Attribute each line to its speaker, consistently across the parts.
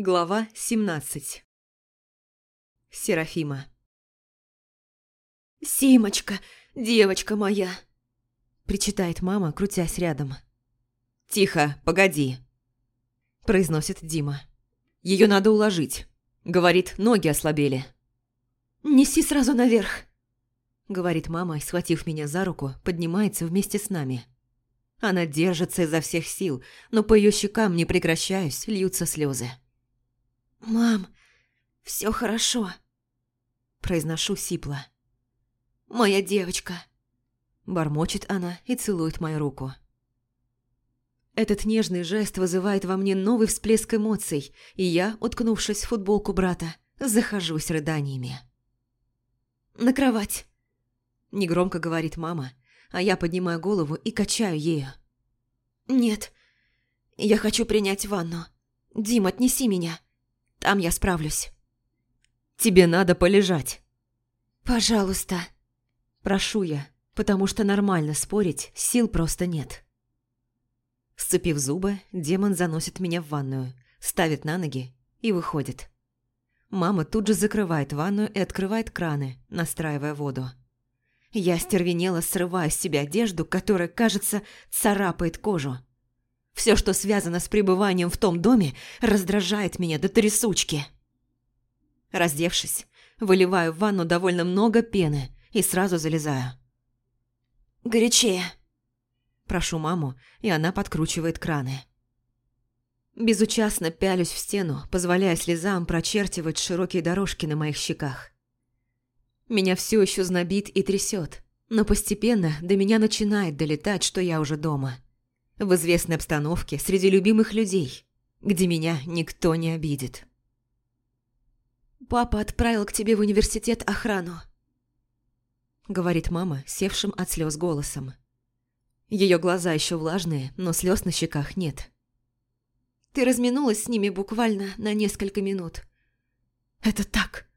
Speaker 1: Глава 17 Серафима
Speaker 2: «Симочка, девочка моя!»
Speaker 1: Причитает мама, крутясь рядом. «Тихо, погоди!» Произносит Дима. Ее надо уложить. Говорит, ноги ослабели.
Speaker 2: «Неси сразу наверх!»
Speaker 1: Говорит мама, схватив меня за руку, поднимается вместе с нами. Она держится изо всех сил, но по ее щекам, не прекращаясь, льются слезы.
Speaker 2: «Мам, все хорошо», – произношу сипло. «Моя девочка», –
Speaker 1: бормочет она и целует мою руку. Этот нежный жест вызывает во мне новый всплеск эмоций, и я, уткнувшись в футболку брата, захожусь рыданиями.
Speaker 2: «На кровать», –
Speaker 1: негромко говорит мама, а я поднимаю голову и качаю ею.
Speaker 2: «Нет, я хочу принять ванну. Дим, отнеси меня». Там я справлюсь.
Speaker 1: Тебе надо полежать.
Speaker 2: Пожалуйста.
Speaker 1: Прошу я, потому что нормально спорить сил просто нет. Сцепив зубы, демон заносит меня в ванную, ставит на ноги и выходит. Мама тут же закрывает ванную и открывает краны, настраивая воду. Я стервенела, срывая с себя одежду, которая, кажется, царапает кожу. Все, что связано с пребыванием в том доме, раздражает меня до трясучки. Раздевшись, выливаю в ванну довольно много пены и сразу залезаю.
Speaker 2: «Горячее!»
Speaker 1: Прошу маму, и она подкручивает краны. Безучастно пялюсь в стену, позволяя слезам прочертивать широкие дорожки на моих щеках. Меня все еще знобит и трясет, но постепенно до меня начинает долетать, что я уже дома в известной обстановке среди любимых людей, где меня никто не обидит.
Speaker 2: «Папа отправил к тебе в университет охрану», —
Speaker 1: говорит мама, севшим от слез голосом. Ее глаза еще влажные, но слез на щеках нет.
Speaker 2: «Ты разминулась с ними буквально на несколько минут. Это так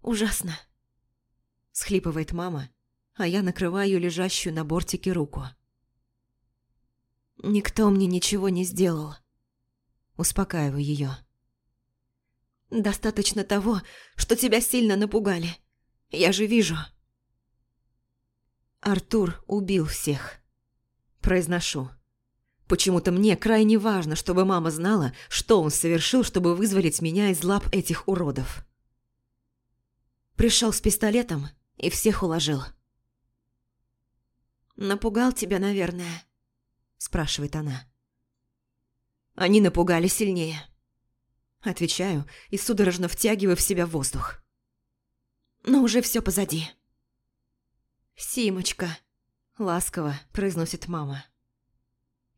Speaker 2: ужасно!»
Speaker 1: Схлипывает мама, а я накрываю лежащую на бортике руку.
Speaker 2: Никто мне ничего не сделал.
Speaker 1: Успокаиваю ее.
Speaker 2: Достаточно того, что тебя сильно напугали. Я же вижу.
Speaker 1: Артур убил всех. Произношу. Почему-то мне крайне важно, чтобы мама знала, что он совершил, чтобы вызволить меня из лап этих уродов. Пришел с пистолетом и всех уложил.
Speaker 2: Напугал тебя, наверное
Speaker 1: спрашивает она. Они напугали сильнее. Отвечаю и судорожно втягиваю в себя воздух.
Speaker 2: Но уже все позади.
Speaker 1: «Симочка», — ласково произносит мама.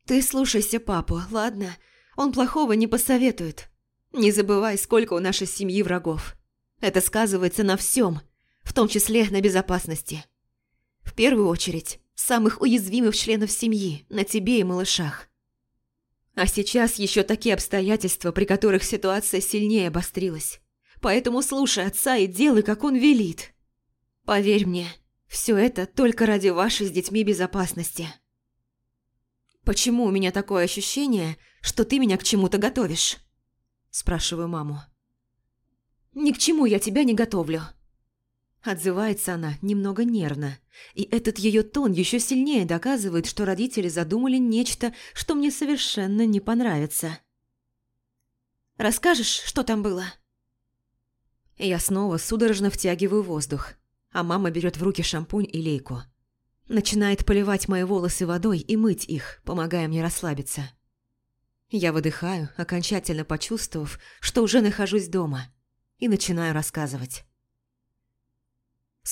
Speaker 2: «Ты слушайся папу, ладно? Он плохого не посоветует. Не забывай, сколько у нашей семьи врагов. Это сказывается на всем, в том числе на безопасности. В первую очередь, самых уязвимых членов семьи, на тебе и малышах. А сейчас еще такие обстоятельства, при которых ситуация сильнее обострилась. Поэтому слушай отца и делай, как он велит. Поверь мне, все это только ради вашей с детьми безопасности. Почему у меня такое ощущение, что ты меня к чему-то готовишь? Спрашиваю маму. Ни к чему я тебя не готовлю. Отзывается она немного нервно, и этот ее тон еще сильнее доказывает, что родители задумали нечто, что мне совершенно не понравится. «Расскажешь, что там было?» Я снова судорожно втягиваю воздух, а мама берет в руки шампунь и лейку. Начинает поливать мои волосы водой и мыть их, помогая мне расслабиться. Я выдыхаю, окончательно почувствовав, что уже нахожусь дома, и начинаю рассказывать.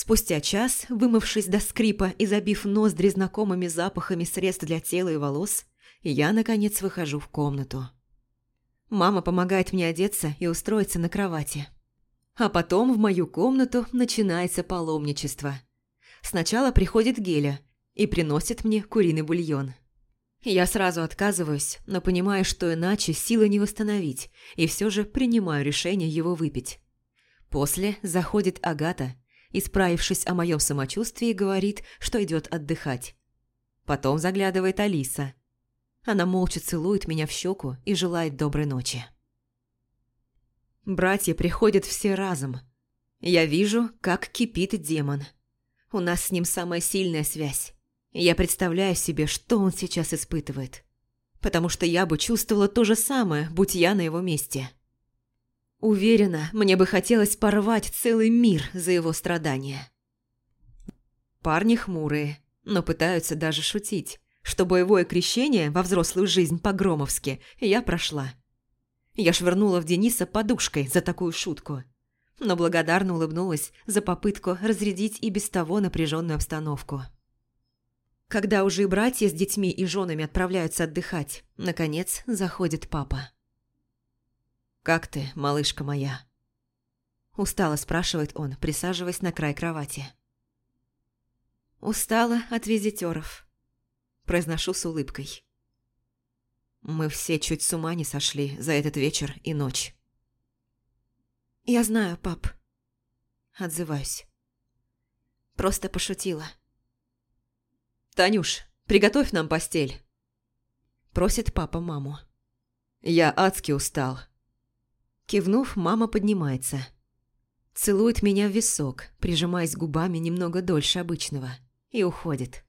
Speaker 2: Спустя час, вымывшись до скрипа и забив ноздри знакомыми запахами средств для тела и волос, я, наконец, выхожу в комнату. Мама помогает мне одеться и устроиться на кровати. А потом в мою комнату начинается паломничество. Сначала приходит Геля и приносит мне куриный бульон. Я сразу отказываюсь, но понимаю, что иначе силы не восстановить, и все же принимаю решение его выпить. После заходит Агата и, справившись о моем самочувствии, говорит, что идет отдыхать. Потом заглядывает Алиса. Она молча целует меня в щеку и желает доброй ночи.
Speaker 1: Братья приходят все разом. Я вижу, как кипит демон. У нас с ним самая сильная связь. Я представляю себе, что он сейчас испытывает. Потому что я бы чувствовала то же самое, будь я на его месте. Уверена, мне бы хотелось порвать целый мир за его страдания. Парни хмурые, но пытаются даже шутить, что боевое крещение во взрослую жизнь по-громовски я прошла. Я швырнула в Дениса подушкой за такую шутку, но благодарно улыбнулась за попытку разрядить и без того напряженную обстановку. Когда уже и братья с детьми и женами отправляются отдыхать, наконец заходит папа. «Как ты, малышка моя?» Устало спрашивает он, присаживаясь на край кровати. «Устала от визитеров», – произношу с улыбкой. Мы все чуть с ума не сошли за этот вечер и ночь. «Я знаю, пап», – отзываюсь. Просто пошутила. «Танюш, приготовь нам постель», – просит папа маму. «Я адски устал». Кивнув, мама поднимается. Целует меня в висок, прижимаясь губами немного дольше обычного, и уходит.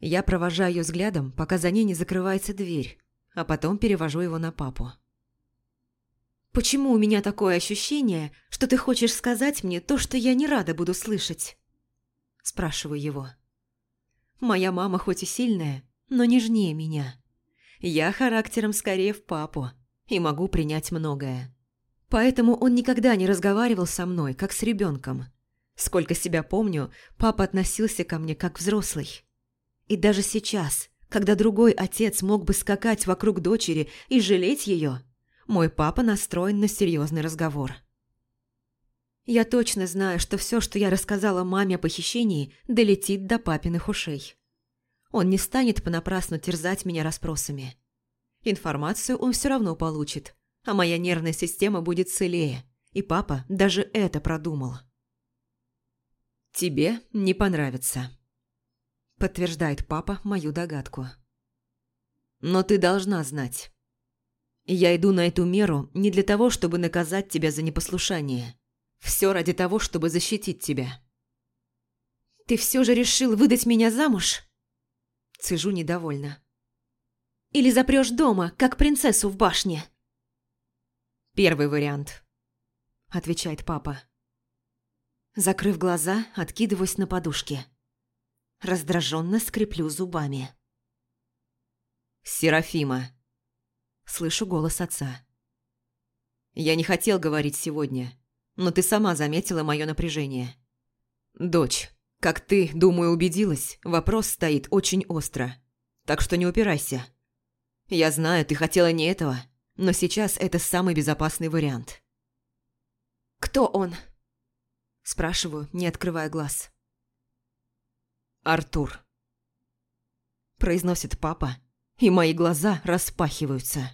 Speaker 1: Я провожаю ее взглядом, пока за ней не закрывается дверь, а потом перевожу его на папу. «Почему у меня такое ощущение, что ты хочешь сказать мне то, что я не рада буду слышать?» Спрашиваю его. «Моя мама хоть и сильная, но нежнее меня. Я характером скорее в папу и могу принять многое. Поэтому он никогда не разговаривал со мной, как с ребенком. Сколько себя помню, папа относился ко мне как взрослый. И даже сейчас, когда другой отец мог бы скакать вокруг дочери и жалеть ее, мой папа настроен на серьезный разговор. Я точно знаю, что все, что я рассказала маме о похищении, долетит до папиных ушей. Он не станет понапрасну терзать меня расспросами. Информацию он все равно получит, а моя нервная система будет целее, и папа даже это продумал. «Тебе не понравится», подтверждает папа мою догадку. Но ты должна знать. Я иду на эту меру не для того, чтобы наказать тебя за непослушание. Все ради того, чтобы защитить тебя. Ты все же решил выдать меня замуж? Цежу недовольно. Или запрешь дома, как принцессу в башне? Первый вариант, отвечает папа. Закрыв глаза, откидываюсь на подушке. Раздраженно скреплю зубами. «Серафима!» Слышу голос отца. «Я не хотел говорить сегодня, но ты сама заметила мое напряжение. Дочь, как ты, думаю, убедилась, вопрос стоит очень остро. Так что не упирайся. Я знаю, ты хотела не этого, но сейчас это самый безопасный вариант». «Кто он?» Спрашиваю, не открывая глаз. Артур. Произносит папа, и мои глаза распахиваются.